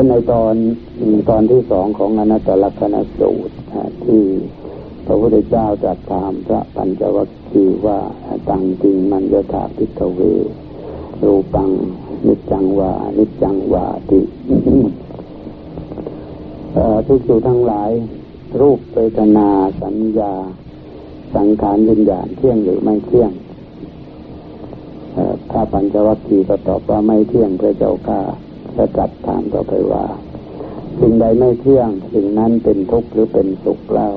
ช่นในตอนตอนที่สองของอนัตตลักษณสูตรที่พระพุทธเจ้าจัดถามพระปัญจวัคคีย์ว่าตังจริงมันยถาพิกเวรูปังนิจังวานิจังวาติทุกสู่ทั้งหลาย รูปเวทนาสัญญา สังขารวิญญาณเที่ยงหรือไม่เที่ยงถ้าปัญจวัคคีย์ก็ตอบว่าไม่เที่ยงพระเจ้าข้า จะจัดถามต่อไปว่า สิ่งใดไม่เที่ยง สิ่งนั้นเป็นทุกข์หรือเป็นสุขเล่า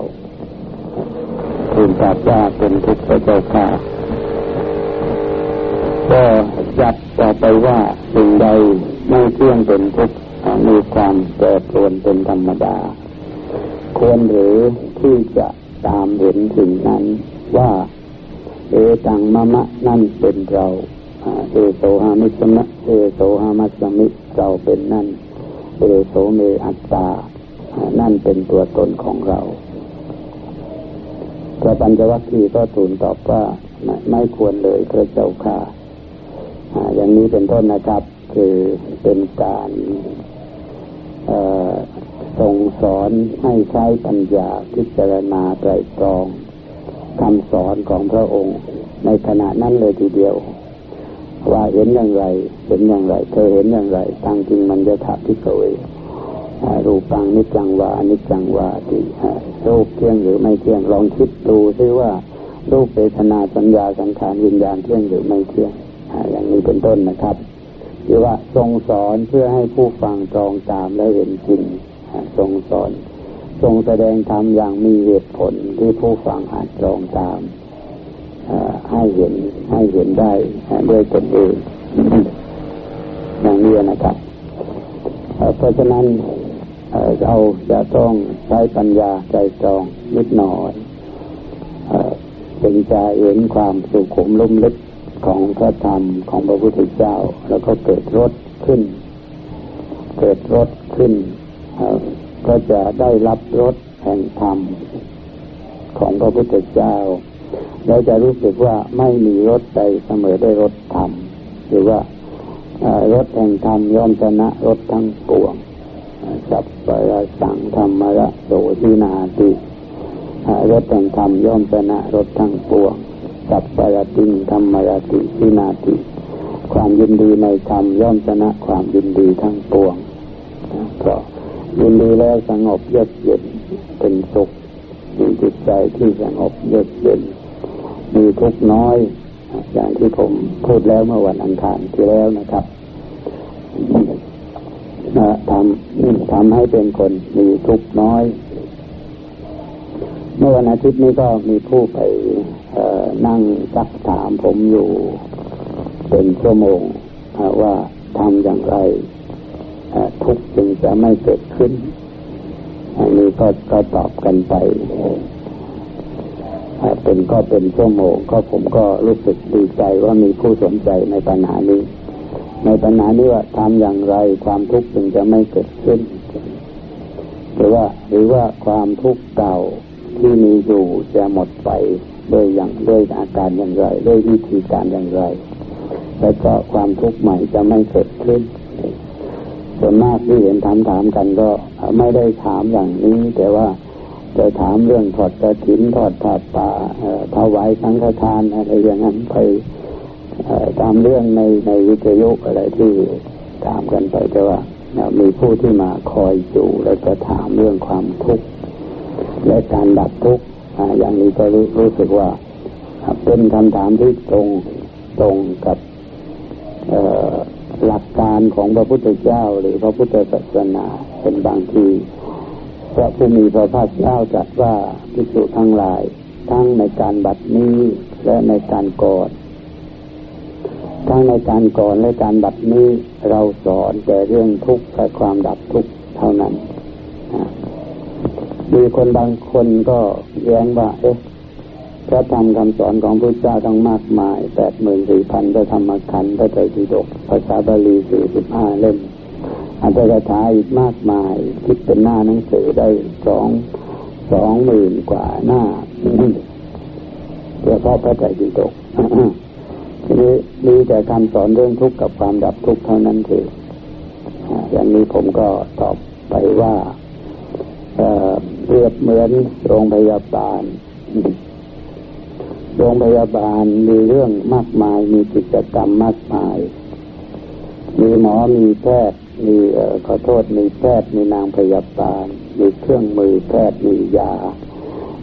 ทูลตอบว่าเป็นทุกข์พระเจ้าข้าก็จัดต่อไปว่าสิ่งใดไม่เที่ยงเป็นทุกข์มีความแปรปรวนเป็นธรรมดา ควรหรือที่จะตามเห็นสิ่งนั้นว่า เอตังมะมะนั่นเป็นเรา เอโสหามิสมะเอโสหามัสมิเราเป็นนั่นเอโสเมอัตตา นั่นเป็นตัวตนของเราพระปัญจวัคคีย์ก็ทูลตอบว่าไม่ควรเลยพระเจ้าค่ะอย่างนี้เป็นต้นนะครับ คือเป็นการส่งสอนให้ใช้ปัญญาพิจารณาไตรตรองคำสอนของพระองค์ ในขณะนั้นเลยทีเดียว ว่าเห็นอย่างไร เห็นอย่างไร เธอเห็นอย่างไรตั้งจริงมันจะถาพิกเวรูปังนิจังวานิจังวาติรูปเที่ยงหรือไม่เที่ยงลองคิดดูซิว่ารูปเวทนาสัญญาสังขารวิญญาณเที่ยงหรือไม่เที่ยงอย่างนี้เป็นต้นนะครับหรือว่าทรงสอนเพื่อให้ผู้ฟังตรองตามและเห็นจริงทรงสอน ทรงแสดงธรรมอย่างมีเหตุผลที่ผู้ฟังอาจตรองตาม ให้เห็นให้เห็นได้ด้วยตนเองอย่างนี้นะครับเพราะฉะนั้นเราจะต้องใช้ปัญญาใจตรองนิดหน่อยเป็นจะเห็นความสุขุมลุ่มลึกของพระธรรมของพระพุทธเจ้า แล้วก็เกิดรสขึ้น เกิดรสขึ้น ก็จะได้รับรสแห่งธรรมของพระพุทธเจ้า แล้วจะรู้สึกว่าไม่มีรสใดเสมอได้รสธรรมหรือว่ารสแห่งธรรมย่อมชนะรสทั้งปวงสัพพะสังธรรมระโสทินาติรสแห่งธรรมย่อมชนะรสทั้งปวงสัพพะติงธรรมระติทินาติ ความยินดีในธรรมย่อมชนะความยินดีทั้งปวงเพราะยินดีแล้วสงบเยือกเย็นเป็นสุขมีจิตใจที่สงบเยือกเย็น มีทุกน้อย อย่างที่ผมพูดแล้วเมื่อวันอังคารที่แล้วนะครับทำทำให้เป็นคนมีทุกน้อย เมื่อวันอาทิตย์นี้ก็มีผู้ไปนั่งซักถามผมอยู่ เป็นชั่วโมงว่าทำอย่างไรทุกจึงจะไม่เกิดขึ้น อันนี้ก็ก็ตอบกันไป เป็นก็เป็นชั่วโมงก็ผมก็รู้สึกดีใจว่ามีผู้สนใจในปัญหานี้ ในปัญหานี้ว่าทำอย่างไรความทุกข์จึงจะไม่เกิดขึ้น หรือว่าหรือว่าความทุกข์เก่าที่มีอยู่จะหมดไปด้วยอย่างด้วยอาการอย่างไรด้วยวิธีการอย่างไร แล้วก็ความทุกข์ใหม่จะไม่เกิดขึ้นส่วนมากที่เห็นถามถามกันก็ไม่ได้ถามอย่างนี้ แต่ว่า จะถามเรื่องถอดกระถินถอดผ้าป่าถวายสังฆทานอะไรอย่างนั้นไปตามเรื่องในในวิทยุอะไรที่ถามกันไปแต่ว่ามีผู้ที่มาคอยอยู่แล้วก็ถามเรื่องความทุกข์และการดับทุกข์อย่างนี้ก็รู้รู้สึกว่าเป็นคำถามที่ตรงตรงกับหลักการของพระพุทธเจ้าหรือพระพุทธศาสนาเป็นบางที พระผู้มีพระภาคเจ้าจัดว่าพิสุทั้งหลาย ทั้งในการบัดนี้และในการก่อนทั้งในการก่อนและการบัดนี้เราสอนแต่เรื่องทุกข์และความดับทุกข์เท่านั้นมีคนบางคนก็แย้งว่า เอ๊ะพระธรรมคำสอนของพระเจ้าต้องมากมายแปดหมื่นสี่พันพระธรรมขันธ์พระไตรปิฎกภาษาบาลีสี่สิบห้าเล่ม อัตถกถาอีกมากมาย คิดเป็นหน้าหนังสือได้สองสองหมื่นกว่าหน้าเฉพาะพระไตรปิฎกทีนี้มีแต่คำสอนเรื่องทุกข์กับความดับทุกข์เท่านั้นคืออย่างนี้ผมก็ตอบไปว่าเปรียบเหมือนโรงพยาบาล โรงพยาบาลมีเรื่องมากมาย มีกิจกรรมมากมาย มีหมอมีแพทย์ มีขอโทษมีแพทย์มีนางพยาบาลมีเครื่องมือแพทย์มียา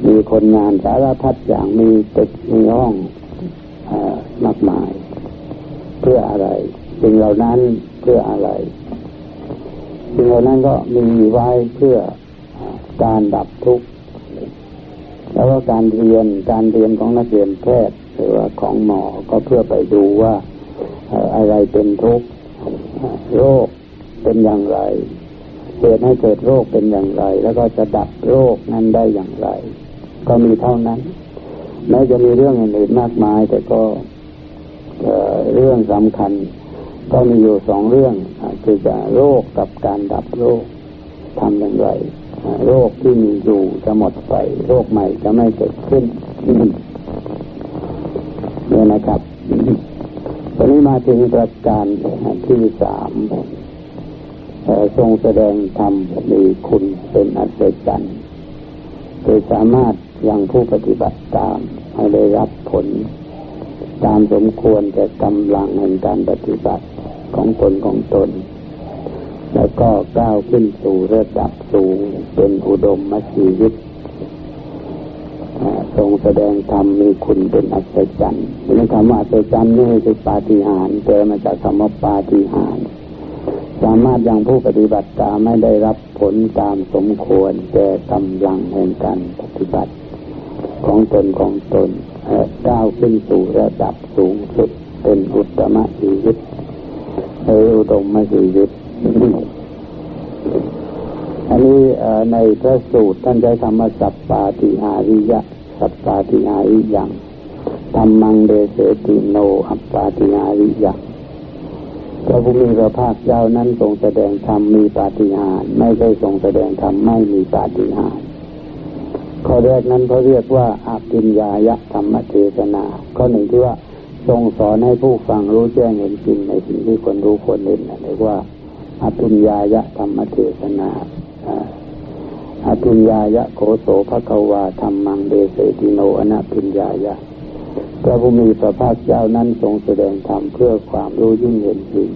มีคนงานสารพัดอย่างมีตึกมีห้องอมากมาย เพื่ออะไรสิ่งเหล่านั้นเพื่ออะไรสิ่งเหล่านั้นก็มีไว้เพื่อการดับทุกข์แล้วก็การเรียนการเรียนของนักเรียนแพทย์หรือว่าของหมอก็เพื่อไปดูว่าอะไรเป็นทุกข์โรค เป็นอย่างไรเหตุให้เกิดโรคเป็นอย่างไร แล้วก็จะดับโรคนั้นได้อย่างไร ก็มีเท่านั้นแม้จะมีเรื่องอื่นมากมาย แต่ก็เรื่องสำคัญ ก็มีอยู่สองเรื่องคือจะโรคกับการดับโรคทำอย่างไร โรคที่มีอยู่จะหมดไป โรคใหม่จะไม่เกิดขึ้นเนี่ยนะครับตอนนี้มาถึงประการที่สาม ทรงแสดงธรรมมีคุณเป็นอัศจรรย์คือสามารถยังผู้ปฏิบัติตามให้ได้รับผล ตามสมควรแต่กำลังแห่งการปฏิบัติของตนของตน แล้วก็ก้าวขึ้นสู่ระดับสูงเป็นอุดมมชีวิตทรงแสดงธรรมมีคุณเป็นอัศจรรย์ในคำว่าอัศจรรย์นี่คือปาฏิหาริย์แต่มาจากคำว่าปาฏิหาริย์ สามารถยังผู้ปฏิบัติตามไม่ได้รับผลตามสมควรแต่กำลังแห่งการปฏิบัติ ของตนของตนก้าวขึ้นสู่ระดับสูงสุดเป็นอุตมะชีวิตเออุดมชีวิตอันนี้ในพระสูตรท่านใช้คำว่าสัพปาติหาริยะ สัพปาติหาริยังธรรมังเดเสติโนอัปปาติหาริยัง พระพุทธพระภาคเจ้านั้นทรงแสดงธรรมมีปาฏิหาริย์ไม่ใช่ทรงแสดงธรรมไม่มีปาฏิหาริย์ข้อแรกนั้นเขาเรียกว่าอาปิญญายะธรรมเทศนา ข้อหนึ่งที่ว่าทรงสอนให้ผู้ฟังรู้แจ้งเห็นจริงในสิ่งที่คนรู้คนเห็นเรียกว่าอภิญญายะธรรมเทศนาอภิญญายะโคโสภควาธรรมังเดเสติโนอนัพิญญายะ ระผู้มีพระภาคเจ้านั้นทรงแสดงธรรมเพื่อความรู้ยิ่งเห็นจริง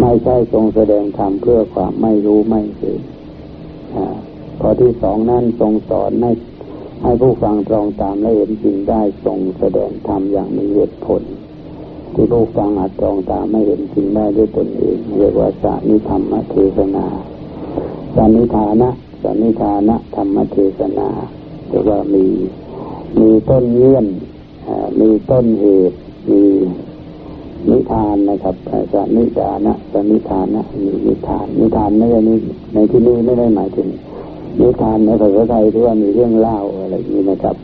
ไม่ใช่ทรงแสดงธรรมเพื่อความไม่รู้ไม่เห็นข้อที่สองนั้นทรงสอนให้ให้ผู้ฟังตรองตามและเห็นจริงได้ทรงแสดงธรรมอย่างมีเหตุผล ที่ผู้ฟังอาจตรองตามไม่เห็นจริงได้ด้วยตนเองเรียกว่าสานิธรรมเทศนาสานิธานะสานิธานะธรรมเทศนาเรียกว่ามีมีต้นเงื่อน มีต้นเหตุมีนิทานนะครับสานิธานะสานิธานะมีนิทาน นิทานไม่ใช่ในที่นี้ไม่ได้หมายถึงนิทานในภาษาไทยที่ว่ามีเรื่องเล่าอะไรนี้นะครับ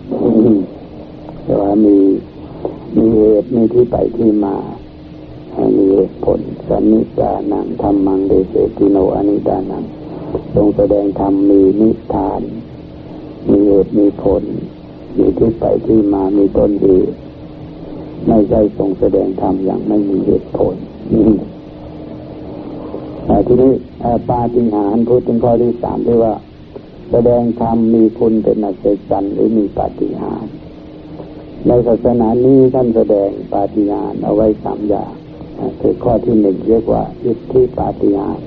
แต่ว่ามีมีเหตุมีที่ไปที่มามีเหตุผลสนนิจานังธรรมังเดเสติโนอนิดานังทรงแสดงธรรมมีนิทาน มีเหตุมีผล มีที่ไปที่มามีต้นเหตุไม่ใช่ทรงแสดงธรรมอย่างไม่มีเหตุผลแต่ทีนี้ปาฏิหาริย์พูดถึงข้อที่สามที่ว่า แสดงธรรมมีคุณเป็นอัศจรรย์หรือมีปาฏิหาริย์ในศาสนานี้ท่านแสดงปาฏิหาริย์เอาไว้สามอย่างคือข้อที่หนึ่งเรียกว่าฤทธิปาฏิหาริย์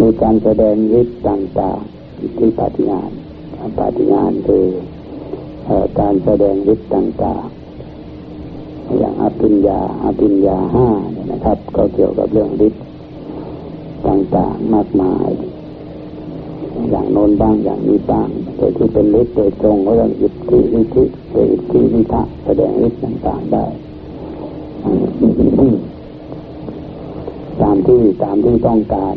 มีการแสดงฤทธิ์ต่างๆฤทธิปาฏิหาริย์ปาฏิหาริย์คือ การแสดงฤทธิ์ต่างๆ อย่างอภิญญาอภิญญาห้านะครับ ก็เกี่ยวกับเรื่องฤทธิ์ต่างๆมากมาย อย่างโน้นบ้างอย่างนี้บ้างโดยที่เป็นฤทธิ์โดยตรงก็ต้องอิทธิฤทธิโดยอิทธิวิทะแสดงฤทธิ์ต่างๆได้ตามที่ตามที่ต้องการ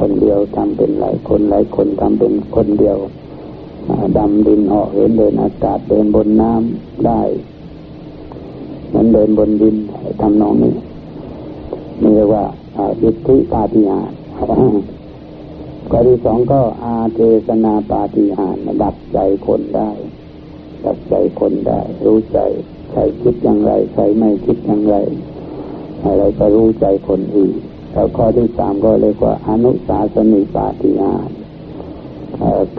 คนเดียวทำเป็นหลายคนหลายคนทำเป็นคนเดียว ดำดินเหาะเห็นเดินอากาศเดินบนน้ำได้มันเดินบนดินทำนองนี้นี่เรียกว่าอิทธิปาฏิหาริย์ข้อที่สองก็อาเทศนาปาฏิหาริย์ดับใจคนได้ ดับใจคนได้ รู้ใจใครคิดอย่างไรใครไม่คิดอย่างไรอะไรก็รู้ใจคนอื่นแล้วข้อที่สามก็เรียกว่าอนุสาสนิปาติญาณก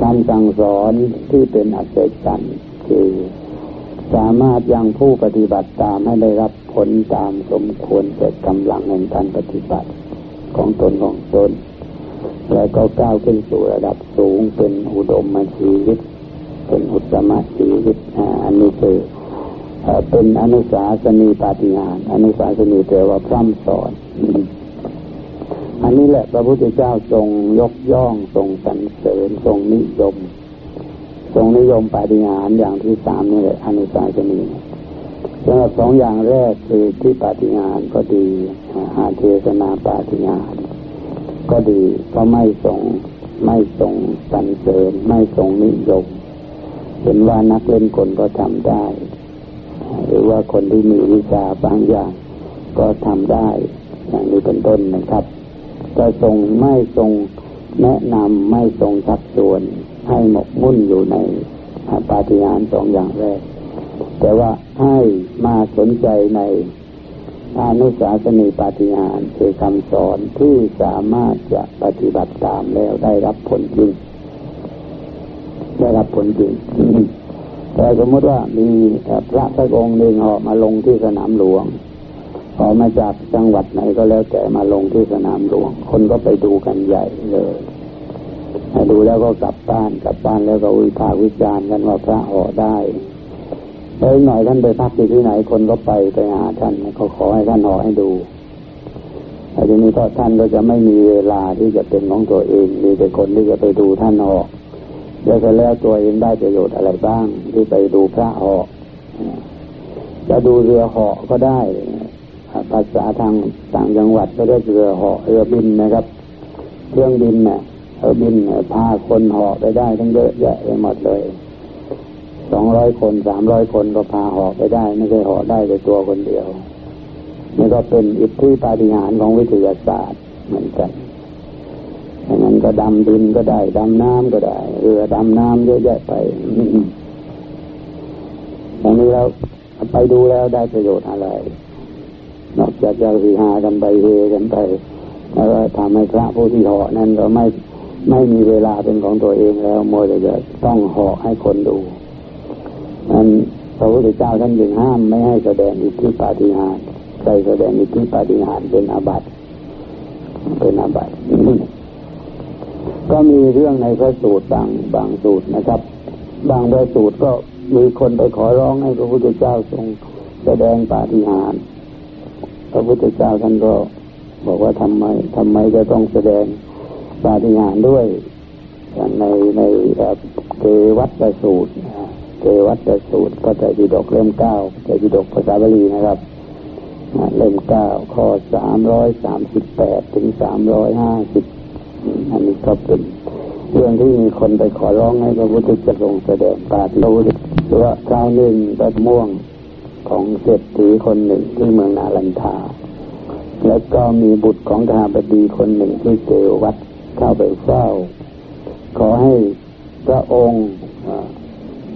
ารสั่งสอนที่เป็นอัศจรรย์คือสามารถยังผู้ปฏิบัติตามให้ได้รับผลตามสมควรแก่กำลังแห่งการปฏิบัติของตนของตน แล้วก็ก้าวขึ้นสู่ระดับสูงเป็นอุดมมาชีวิต เป็นอุตมะชีวิตอันนี้คือเป็นอนุสาสนีปาฏิหารอนุสาสนีแปลว่าพร่ำสอน อันนี้แหละพระพุทธเจ้าทรงยกย่องทรงสรรเสริญทรงนิยม ทรงนิยมปาฏิหารอย่างที่สามนี่แหละอนุสาสนีสำหรับสองอย่างแรกคือที่ปาฏิหารก็ดีอาเทศนาปาฏิหารก็ดีก็ไม่ทรงไม่ทรงสรรเสริญไม่ทรงนิยม เห็นว่านักเล่นกลก็ทำได้ หรือว่าคนที่มีวิชาบางอย่างก็ทำได้อย่างนี้เป็นต้นนะครับ จะทรงไม่ทรงแนะนำไม่ทรงชักชวนให้หมกมุ่นอยู่ในปาฏิหาริย์สองอย่างแรก แต่ว่าให้มาสนใจในอนุสาสนีปาฏิหาริย์คือคำสอนที่สามารถจะปฏิบัติตามแล้วได้รับผลจริงได้รับผลจริงแต่สมมติว่ามีพระพระองค์หนึ่งออกมาลงที่สนามหลวง ออกมาจากจังหวัดไหนก็แล้วแต่มาลงที่สนามหลวง คนก็ไปดูกันใหญ่เลยดูแล้วก็กลับบ้านกลับบ้านแล้วก็วิพากษ์วิจารณ์กันว่าพระห่อได้แล้วหน่อยท่านไปพักอยู่ที่ไหนคนก็ไปไปหาท่านเขาขอให้ท่านห่อให้ดูแต่ทีนี้ก็ท่านก็จะไม่มีเวลาที่จะเป็นของตัวเองมีแต่คนที่จะไปดูท่านห่อแล้วก็แล้วตัวเองได้ประโยชน์อะไรบ้างที่ไปดูพระห่อจะดูเรือห่อก็ได้ ภาษาทางต่างจังหวัดก็เรียกเรือเห่อเรือบินนะครับ เครื่องบินเนี่ยเรือบินพาคนเห่อไปได้ทั้งเยอะแยะไปหมดเลยสองร้อยคนสามร้อยคนก็พาเห่อไปได้ ไม่ใช่ห่อได้แต่ตัวคนเดียวนี่ก็เป็นอิทธิปาฏิหาริย์ของวิทยาศาสตร์เหมือนกันดังนั้นก็ดำดินก็ได้ดำน้ำก็ได้เรือดำน้ำเยอะแยะไปอย่างนี้แล้วไปดูแล้วได้ประโยชน์อะไร นอกจากจะฮือฮากันไปเฮกันไปแล้วก็ทำให้พระผู้ที่เหาะนั้นก็ไม่ไม่มีเวลาเป็นของตัวเองแล้วโมจะจะต้องเหาะให้คนดูนั้นพระพุทธเจ้าท่านยังห้ามไม่ให้แสดงอิทธิปาฏิหาริย์ใครแสดงอิทธิปาฏิหาริย์เป็นอาบัติเป็นอาบัติก็มีเรื่องในพระสูตรบางบางสูตรนะครับ บางพระสูตรก็มีคนไปขอร้องให้พระพุทธเจ้าทรงแสดงปาฏิหาริย์ พระพุทธเจ้าท่านก็บอกว่าทำไมทำไมจะต้องแสดงปาฏิหาริย์ด้วยในในเกวัตสูตรเกวัตสูตรก็จะดีดกเล่มเก้าจะดีดกภาษาบาลีนะครับเล่มเก้าข้อสามร้อยสามสิบแปดถึงสามร้อยห้าสิบอันนี้ก็เป็นเรื่องที่มีคนไปขอร้องให้พระพุทธเจ้าทรงแสดงปาฏิหาริย์ว่าคราวหนึ่งตัดม่วง ของเศรษฐีคนหนึ่งที่เมืองนาลันทา แล้วก็มีบุตรของทาบดีคนหนึ่งที่เกวัดเข้าไปเฝ้า ขอให้พระองค์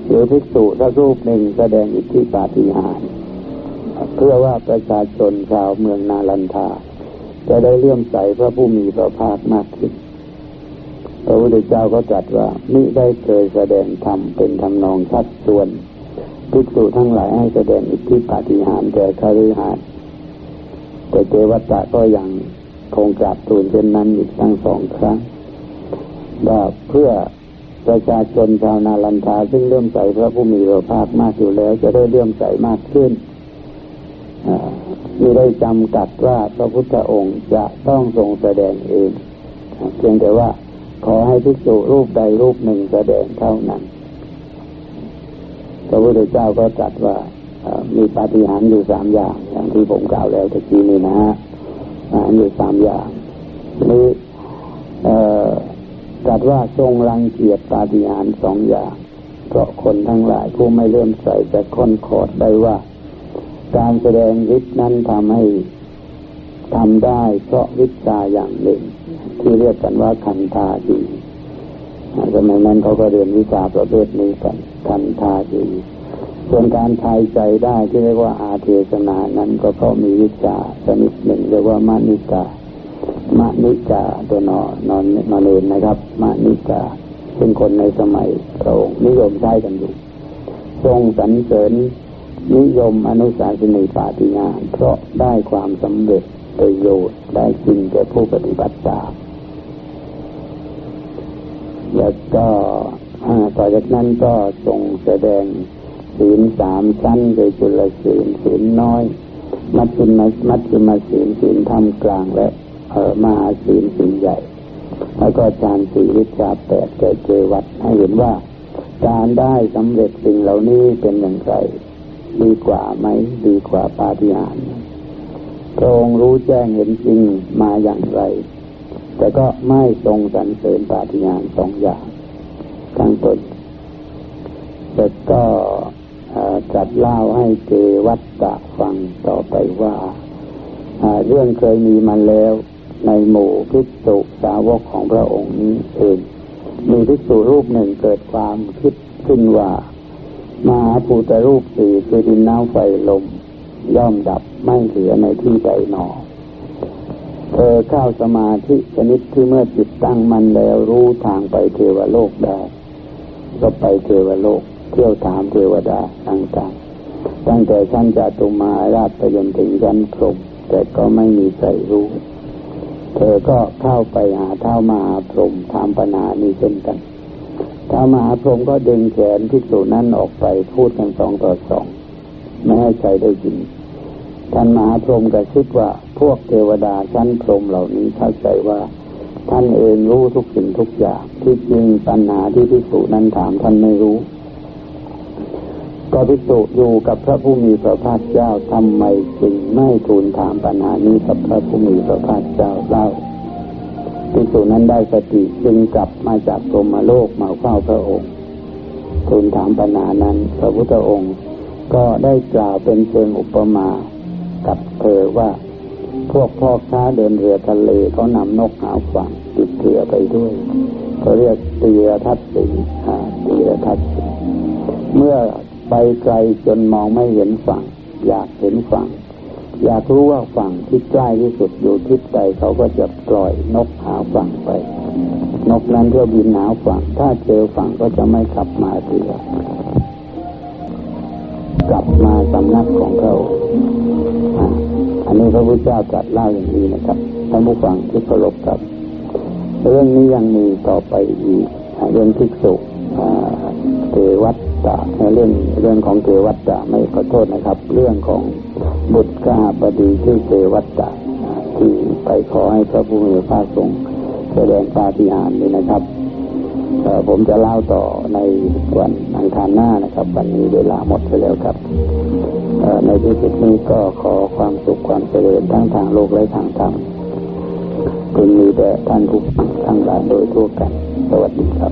หรือภิกษุถ้ารูปหนึ่งแสดงอิทธิปาฏิหาริย์เพื่อว่าประชาชนชาวเมืองนาลันทา จะได้เลื่อมใสพระผู้มีพระภาคมากขึ้นพระพุทธเจ้าก็จัดว่ามิได้เคยแสดงธรรมเป็นทำนองชัดชวน ภิกษุทั้งหลายให้แสดงอิทธิปาฏิหาริย์แก่คฤหัสถ์แต่เจวัตตะก็ยังคงกราบทูลเช่นนั้นอีกทั้งสองครั้งว่าเพื่อประชาชนชาวนาลันทาซึ่งเลื่มใส่พระผู้มีพระภาคมากอยู่แล้ว จะได้เลื่มใส่มากขึ้นไม่ได้จำกัดว่าพระพุทธองค์จะต้องทรงแสดงเองเพียงแต่ว่าขอให้ภิกษุรูปใดรูปหนึ่งแสดงเท่านั้น พระพุทธเจ้าก็จัดว่ามีปาฏิหาริย์อยู่สามอย่างอย่างที่ผมกล่าวแล้วตะกี้นี้นะฮะอยู่สามอย่างนี้จัดว่าทรงรังเกียจปาฏิหาริย์สองอย่าง เพราะคนทั้งหลายผู้ไม่เลื่อมใสจะค้นขอดได้ว่า การแสดงฤทธิ์นั้นทำให้ทำได้เพราะวิชาอย่างหนึ่ง ที่เรียกกันว่าคันธาดี สมัยนั้นเขาก็เรียนวิชาประเภทนี้กันคันธาดีส่วนการทายใจได้ที่เรียกว่าอาเทศนานั้นก็เพรามีวิชาชนิดหนึ่งเรียกว่ามานิกามานิกาตัวนอนอนนอนเองนะครับมานิกาเป็นคนในสมัยพระองค์นิยมใช้กันอยู่ทรงสรรเสริญนิยมอนุสาสนีปาฏิญาณเพราะได้ความสำเร็จประโยชน์ได้จริงแก่ผู้ปฏิบัติตาม แล้วก็ต่อจากนั้นก็ทรงแสดงศีลสามชั้นโดยจุลศีลศีลน้อย มัชฌิมมัชฌิมศีลศีลธรรมกลางและเออมหาศีลศีลใหญ่ แล้วก็ฌานสี่วิชาแปดแก่เจวัตให้เห็นว่า การได้สำเร็จสิ่งเหล่านี้เป็นอย่างไรดีกว่าไหมดีกว่าปาฏิหาริย์พระองรู้แจ้งเห็นจริงมาอย่างไร แต่ก็ไม่ทรงสรรเสริญปาฏิหาริย์สองอย่างข้างต้นแต่ก็จัดเล่าให้เจวัตตะฟังต่อไปว่า เรื่องเคยมีมาแล้วในหมู่ภิกษุสาวกของพระองค์นี้เอง มีภิกษุรูปหนึ่งเกิดความคิดขึ้นว่า มหาภูตรูปสี่คือดินน้ำไฟลม ย่อมดับไม่เหลือในที่ใดหนอ เธอเข้าสมาธิชนิดที่เมื่อจิตตั้งมันแล้วรู้ทางไปเทวโลกได้ ก็ไปเทวโลก เที่ยวถามเทวดาต่างๆ ตั้งแต่ชั้นจตุมาราชไปจนถึงชั้นพรหมแต่ก็ไม่มีใครรู้ เธอก็เข้าไปหาเท้ามาพรหมถามปัญหานี้เช่นกันเท้ามาพรหมก็ดึงแขนพิสูจนั้นออกไปพูดกันสองต่อสองไม่ให้ใครได้ยิน ท่านมหาพรหมก็คิดว่าพวกเทวดาชั้นพรหมเหล่านี้เข้าใจว่าท่านเองรู้ทุกสิ่งทุกอย่างที่จริงปัญหาที่พิสูจนั้นถามท่านไม่รู้ ก็พิสูจอยู่กับพระผู้มีพระภาคเจ้าทำไมจึงไม่ทูลถามปัญหานี้กับพระผู้มีพระภาคเจ้าเล่าภิกษุนั้นได้สติจึงกลับมาจากกรมโลกมาเฝ้าพระองค์ทูลถามปัญหานั้น พระพุทธองค์ ก็ได้กล่าวเป็นเชิงอุปมา กับเธอว่า พวกพ่อค้าเดินเรือทะเลเขานำนกหาฝั่งติดเรือไปด้วยเขาเรียกตีรทัศสิงตีรทัศสิงเมื่อไปไกลจนมองไม่เห็นฝั่ง อยากเห็นฝั่ง อยากรู้ว่าฝั่งที่ใกล้ที่สุดอยู่ทิศใดเขาก็จะปล่อยนกหาฝั่งไป นกนั้นเที่ยวบินหาฝั่ง ถ้าเจอฝั่งก็จะไม่กลับมาเรือ กลับมาสำนักของเขาอันนี้พระพุทธเจ้าตรัสเล่าอย่างนี้นะครับท่านผู้ฟังที่เคารพครับ เรื่องนี้ยังมีต่อไปอีกเรื่องทิกษุเทวัตตะเรื่องเรื่องของเทวัตตะไม่ขอโทษนะครับ เรื่องของบุตรข้าบดีที่เทวัตตะที่ไปขอให้พระผู้มีพระทรงแสดงปาฏิหาริย์นี้นะครับ ผมจะเล่าต่อในวันอังคารหน้านะครับ วันนี้เวลาหมดไปแล้วครับในที่สุดนี้ก็ขอความสุขความเจริญทั้งทางโลกและทางธรรมคุณมีแต่ท่านทุกทั้งหลายโดยทั่วกัน สวัสดีครับ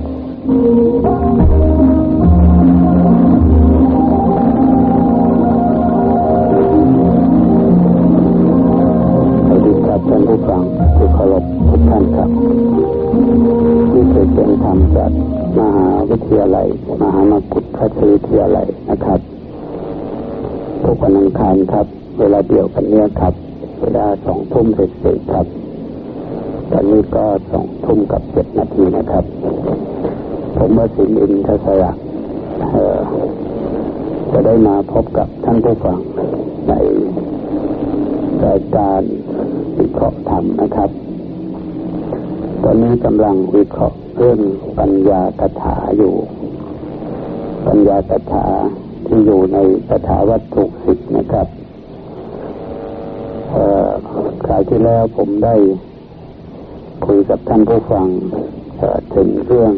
ท่านผู้ฟังที่เคารพทุกท่านครับ ที่เคยเป็นธรรมจากมหาวิทยาลัย มหามกุฏราชวิทยาลัยนะครับทุกวันอังคารครับ เวลาเดียวกันเนี้ยครับ เวลาสองทุ่มเสร็จครับ ตอนนี้ก็สองทุ่มกับเจ็ดนาทีนะครับ ผมว่าสินอินทศระจะได้มาพบกับท่านผู้ฟังในรายการวิเคราะห์ธรรมนะครับ ตอนนี้กำลังวิเคราะห์ เรื่องปัญญากถาอยู่ ปัญญากถาที่อยู่ในคาถาวัตถุสิบนะครับคราวที่แล้วผมได้คุยกับท่านผู้ฟังถึงเรื่อง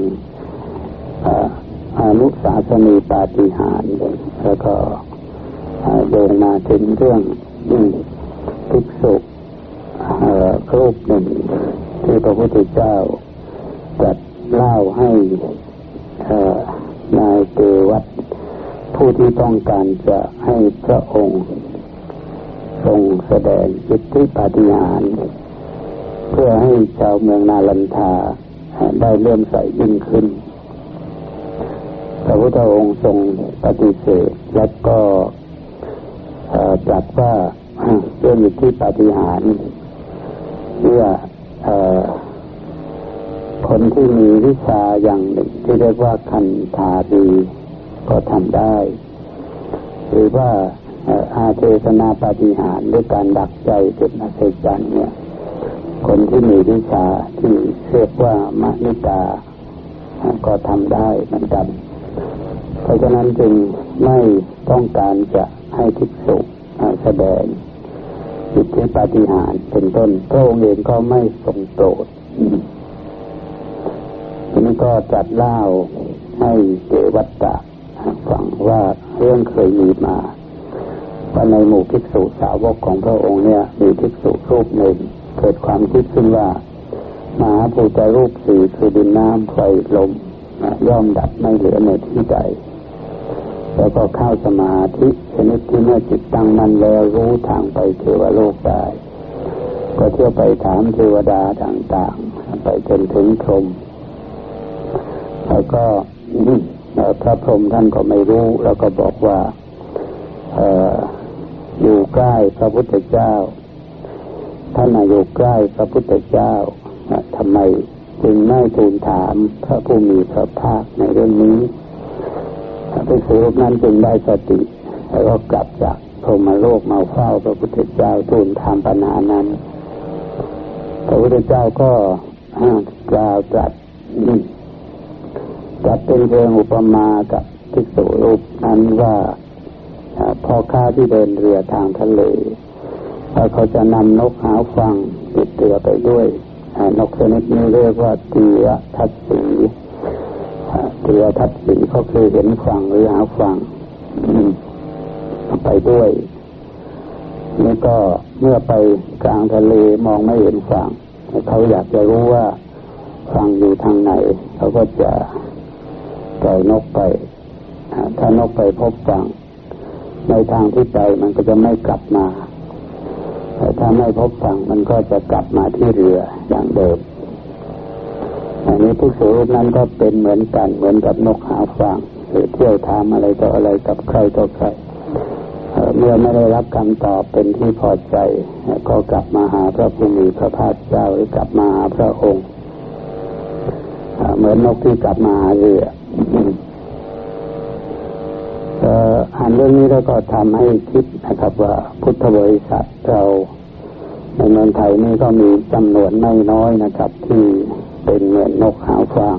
อานุสาสนีปาฏิหารแล้วก็โดงมาถึงเรื่องภิกษุรูปหนึ่งที่พระพุทธเจ้าจัด เล่าให้นายเกวัตผู้ที่ต้องการจะให้พระองค์ ทรงแสดงจิที่ปาฏิหาริย์เพื่อให้ชาวเมืองนาลันทาได้เลื่อมใสยิ่งขึ้น พระพุทธองค์ทรงปฏิเสธและก็ตรัสว่าเรื่องที่ปาฏิหาริย์เมื่อ คนที่มีวิชาอย่างหนึ่งที่เรียกว่าคันธาดีก็ทำได้ หรือว่าอาเทศนาปฏิหารหรือการดักใจเป็นอัศจรรย์เนี่ย คนที่มีวิชาที่เรียกว่ามณิตาก็ทำได้เหมือนกัน เพราะฉะนั้นจึงไม่ต้องการจะให้ทิกษุแสดงจิตที่ปฏิหารเป็นต้นพระองค์เองก็ไม่ทรงโปรด ก็จัดเล่าให้เจวัตตะฟังว่าเรื่องเคยมีมาว่าในหมู่ภิกษุสาวกของพระองค์เนี่ย มีภิกษุรูปหนึ่งเกิดความคิดขึ้นว่า มหาภูตรูปสี่คือดินน้ำไฟลมย่อมดับไม่เหลือในที่ใดแล้วก็เข้าสมาธิชนิดที่เมื่อจิตตั้งมั่นแล้วรู้ทางไปเทวโลกได้ ก็เที่ยวไปถามเทวดาต่างๆ ไปจนถึงพรหม แล้วก็พระพรหมท่านก็ไม่รู้ แล้วก็บอกว่าออยู่ใกล้พระพุทธเจ้า ท่านอยู่ใกล้พระพุทธเจ้าทำไมจึงไม่ทูลถามพระผู้มีพระภาคในเรื่องนี้พระภิกษุนั้นจึงได้สติ แล้วก็กลับจากพรหมโลกมาเฝ้าพระพุทธเจ้าทูลถามปัญหานั้น พระพุทธเจ้าก็กล่าวตรัส จัดเป็นเรื่องอุปมากับภิกษุรูปนั้นว่าพอค้าที่เดินเรือทางทะเลเขาจะนำนกหาฟังติดเรือไปด้วยนกชนิดนี้เรียกว่าเตียทัศสีเตียทัศสีก็คือเห็นฝั่งหรือหาฝั่งไปด้วยนี่ก็เมื่อไปกลางทะเลมองไม่เห็นฝั่งเขาอยากจะรู้ว่าฝั่งอยู่ทางไหน เขาก็จะ ปล่อยนกไปถ้านกไปพบฝั่งในทางที่ไปมันก็จะไม่กลับมาแต่ถ้าไม่พบฝั่งมันก็จะกลับมาที่เรืออย่างเดิมอันนี้ผู้สูงนั้นก็เป็นเหมือนกันเหมือนกับนกหาฝั่งหรือเที่ยวทำอะไรต่ออะไรกับใครต่อใครเมื่อไม่ได้รับคำตอบเป็นที่พอใจ ก็กลับมาหาพระผู้มีพระภาคเจ้าหรือกลับมาหาพระองค์เหมือนนกที่กลับมาหาเรือ อ่านเรื่องนี้แล้วก็ทำให้คิดนะครับว่าพุทธบริษัทเราในเมืองไทยนี่ก็มีจำนวนไม่น้อยนะครับ ที่เป็นเหมือนนกหาฟาง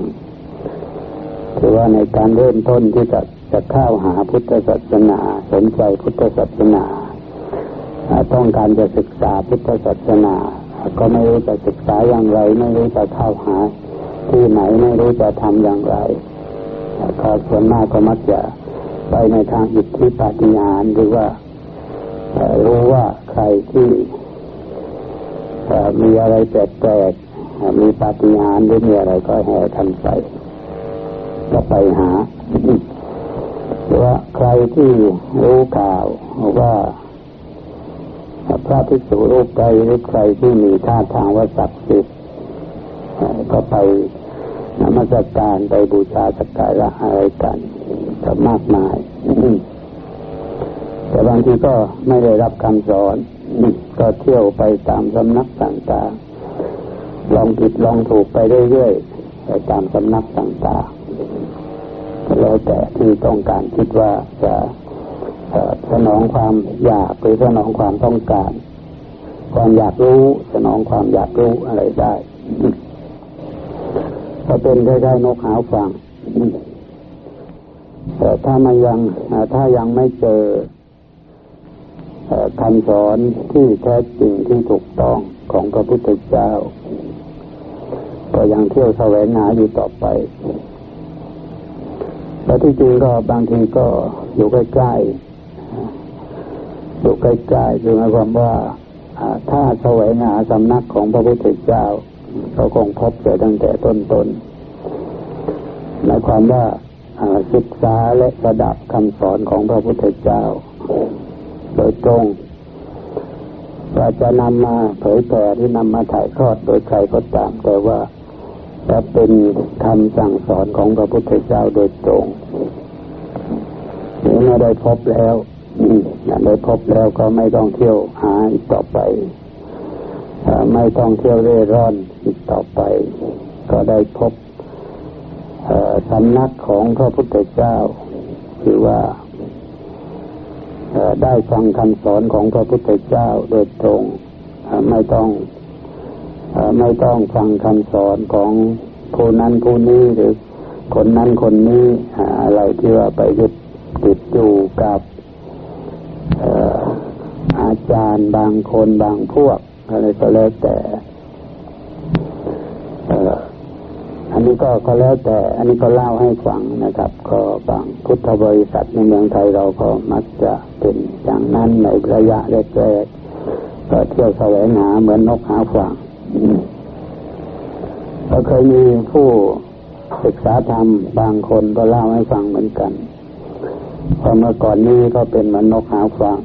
ถือว่าในการเริ่มต้นที่จะจะเข้าหาพุทธศาสนา สนใจพุทธศาสนา ต้องการจะศึกษาพุทธศาสนา ก็ไม่รู้จะศึกษาอย่างไร ไม่รู้จะเข้าหาที่ไหนไม่รู้จะทำอย่างไร ก็ส่วนมากก็มักจะไปในทางอิทธิปาฏิหาริย์หรือว่ารู้ว่าใครที่มีอะไรแปลกๆมีปาฏิหาริย์หรือมีอะไรก็แห่ทันไปก็ไปหาหรือว่าใครที่รู้ข่าวว่าพระภิกษุรูปใดหรือใครที่มีท่าทางว่าศักดิ์สิทธิ์ก็ไป นมัสการไปบูชาสักการะอะไรกันก็มากมาย แต่บางทีก็ไม่ได้รับคำสอน ก็เที่ยวไปตามสำนักต่างๆลองผิดลองถูกไปเรื่อยๆไปตามสำนักต่างๆแล้วแต่ที่ต้องการคิดว่าจะสนองความอยากหรือสนองความต้องการ ความอยากรู้สนองความอยากรู้อะไรได้ ก็เป็นได้ได้นกหาวฟังแต่ถ้ามันยังถ้ายังไม่เจอคำสอนที่แท้จริงที่ถูกต้องของพระพุทธเจ้า ก็ยังเที่ยวแสวงหาอยู่ต่อไปแต่ที่จริงก็บางทีก็อยู่ใกล้ๆอยู่ใกล้ๆคือหมายความว่าถ้าแสวงหาสำนักของพระพุทธเจ้า ก็คงพบเจอตั้งแต่ต้นๆหมายความว่าศึกษาและระดับคำสอนของพระพุทธเจ้า โดยตรงว่าจะนำมาเผยแผ่ที่นำมาถ่ายทอดโดยใครก็ตาม แต่ว่าจะเป็นคำสั่งสอนของพระพุทธเจ้าโดยตรงนี่ไม่ได้พบแล้วได้พบแล้วก็ไม่ต้องเที่ยวหาอีกต่อไป ไม่ต้องเที่ยวเร่ร่อน อีกต่อไป ก็ได้พบสำนักของพระพุทธเจ้า คือว่าได้ฟังคำสอนของพระพุทธเจ้าโดยตรงไม่ต้องไม่ต้องฟังคำสอนของผู้นั้นผู้นี้หรือคนนั้นคนนี้อะไรที่ว่าไปยึดติดอยู่กับอาจารย์บางคนบางพวกอะไรก็แล้วแต่อันนี้ ก็ก็แล้วแต่ อันนี้ก็เล่าให้ฟังนะครับ ก็บางพุทธบริษัทในเมืองไทยเราก็มักจะเป็นอย่างนั้นในระยะแรกๆก็เที่ยวแสวงหาเหมือนนกหาฝั่งก็เคยมีผู้ศึกษาธรรมบางคนก็เล่าให้ฟังเหมือนกันพอเมื่อก่อนนี้ก็เป็นเหมือนนกหาฝั่ง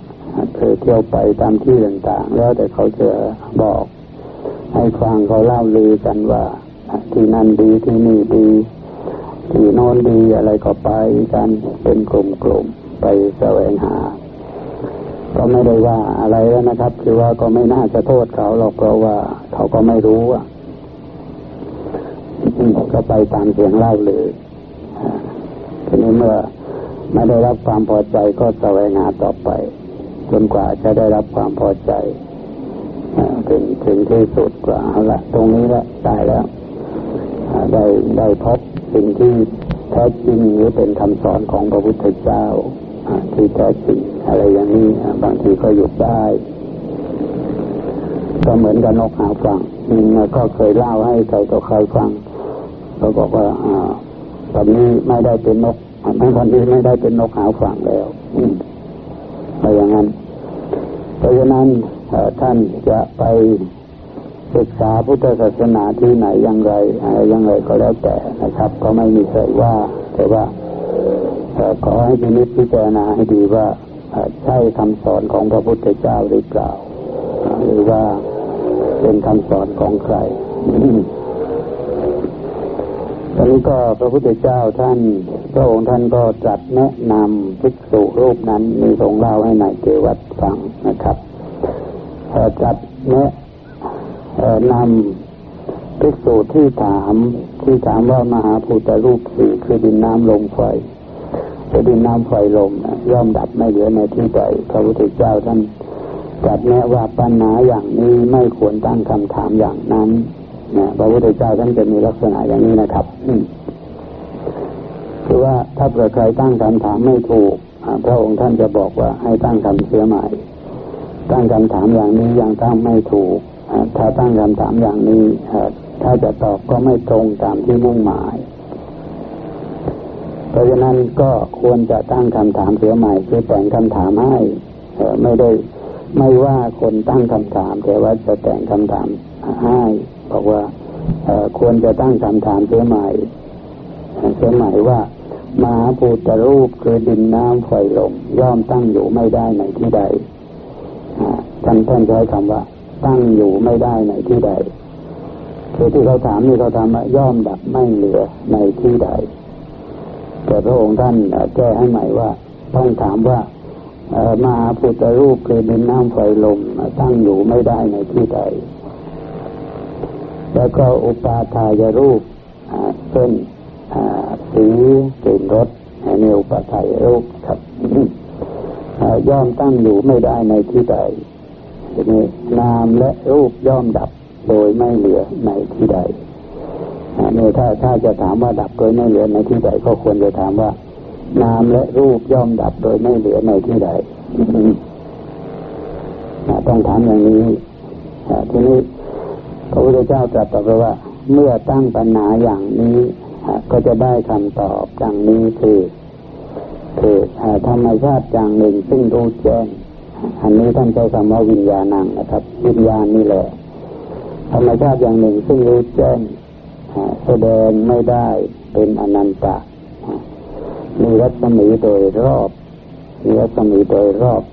เคยเที่ยวไปตามที่ต่างๆ แล้วแต่เขาจะบอก ให้ฟังเขาเล่าลือกันว่า ที่นั่นดีที่นี่ดี ที่โน้นดีอะไรก็ไปกันเป็นกลุ่มๆไปแสวงหา ก็ไม่ได้ว่าอะไรแล้วนะครับ คือว่าก็ไม่น่าจะโทษเขาหรอกเพราะว่า เขาก็ไม่รู้อะก็ไปตามเสียงเล่าเลยทีนี้เมื่อไม่ได้รับความพอใจก็แสวงหาต่อไปจนกว่าจะได้รับความพอใจถึงถึงที่สุดกว่าเอาละตรงนี้ละตายแล้ว ได้ได้พบสิ่งที่แท้จริงหรือเป็นคำสอนของพระพุทธเจ้าที่แท้จริงอะไรอย่างนี้บางทีก็หยุดได้ ก็เหมือนกับนกหาฟังก็เคยเล่าให้ใครต่อใครฟังเขาบอกว่าอ่าตอนนี้ไม่ได้เป็นนกไม่ตอนนี้ไม่ได้เป็นนกหาฟังแล้วอะไรอย่างนั้น เพราะฉะนั้นท่านจะไป ศึกษาพุทธศาสนาที่ไหนอย่างไรอะไรอย่างไรก็แล้วแต่นะครับ ก็ไม่มีใครว่า แต่ว่าขอให้พินิจพิจารณาให้ดีว่าใช่คำสอนของพระพุทธเจ้าหรือเปล่า หรือว่าเป็นคำสอนของใครตอนนี้ก็พระพุทธเจ้าท่าน พระองค์ท่านก็จัดแนะนำภิกษุรูปนั้นมีทรงเล่าให้นายเกวัตฟังนะครับจัดแนะ นำภิกษุที่ถามที่ถามว่ามหาภูตรูปสี่คือดินน้ำลมไฟจะดินน้ำไฟลมย่อมดับไม่เหลือในที่ใดพระพุทธเจ้าท่านจัดแนะว่าปัญหาอย่างนี้ไม่ควรตั้งคำถามอย่างนั้นนะพระพุทธเจ้าท่านจะมีลักษณะอย่างนี้นะครับคือว่าถ้าเกิดใครตั้งคำถามไม่ถูกพระองค์ท่านจะบอกว่าให้ตั้งคำเสียใหม่ตั้งคำถามอย่างนี้ยังตั้งไม่ถูก ถ้าตั้งคำถามอย่างนี้ถ้าจะตอบก็ไม่ตรงตามที่มุ่งหมาย เพราะฉะนั้นก็ควรจะตั้งคำถามเสียใหม่คือแต่งคำถามให้ไม่ได้ไม่ว่าคนตั้งคำถามแต่ว่าจะแต่งคำถามให้บอกว่าควรจะตั้งคำถามเสียใหม่เสียใหม่ว่ามหาภูตรูปคือดินน้ำไฟลมย่อมตั้งอยู่ไม่ได้ในที่ใดท่านท่านใช้คำว่า ตั้งอยู่ไม่ได้ในที่ใดคือที่เขาถามนี่เขาถามว่าย่อมดับไม่เหลือในที่ใด แต่พระองค์ท่านแก้ให้ใหม่ว่าต้องถามว่ามาพุทธรูปคือดินน้ำไฟลมตั้งอยู่ไม่ได้ในที่ใด แล้วก็อุปาทายรูปเช่นสีกลิ่นรสในอุปาทายรูปครับย่อมตั้งอยู่ไม่ได้ในที่ใด นี้นามและรูปย่อมดับโดยไม่เหลือในที่ใดนี่ถ้าถ้าจะถามว่าดับโดยไม่เหลือในที่ใดก็ควรจะถามว่า นามและรูปย่อมดับโดยไม่เหลือในที่ใดต้องถามอย่างนี้ทีนี้พระพุทธเจ้าตรัสต่อไปว่า เมื่อตั้งปัญหาอย่างนี้ก็จะได้คำตอบดังนี้คือคือธรรมชาติอย่างหนึ่งซึ่งรู้แจ้ง อันนี้ท่านใช้คำว่าวิญญาณังนะครับ วิญญาณนี่แหละธรรมชาติอย่างหนึ่งซึ่งรู้แจ้งแสดงไม่ได้เป็นอนันตะมีรัศมีโดยรอบมีรัศมีโดยรอบ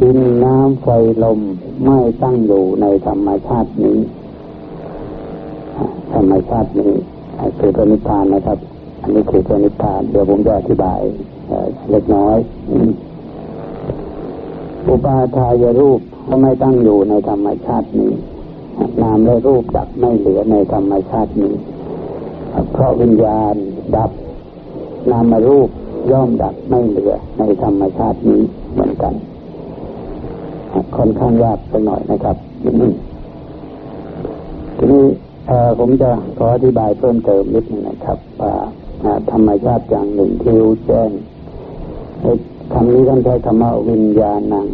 ดินน้ำไฟลมไม่ตั้งอยู่ในธรรมชาตินี้ ธรรมชาตินี้คือพระนิพพานนะครับ อันนี้คือพระนิพพานเดี๋ยวผมจะอธิบายเล็กน้อย อุปาทายรูปก็ไม่ตั้งอยู่ในธรรมชาตินี้ นามและรูปดับไม่เหลือในธรรมชาตินี้ เพราะวิญญาณดับ นามรูปย่อมดับไม่เหลือในธรรมชาตินี้เหมือนกัน ค่อนข้างยากไปหน่อยนะครับทีนี้ผมจะขออธิบายเพิ่มเติมนิดนึงนะครับว่าธรรมชาติอย่างหนึ่งที่รู้แจ้ง คำนี้ท่านใช้คำว่าวิญญาณัง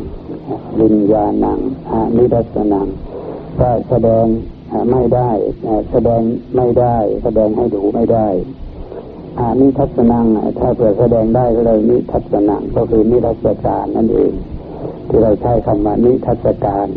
วิญญาณังอนิรัสนังก็แสดงไม่ได้แสดงไม่ได้ แสดงให้ดูไม่ได้อานิทัศนังถ้าเผื่อแสดงได้ก็เลยนิทัศนังก็คือนิทัศการนั่นเอง ที่เราใช้คำว่านิทัศการ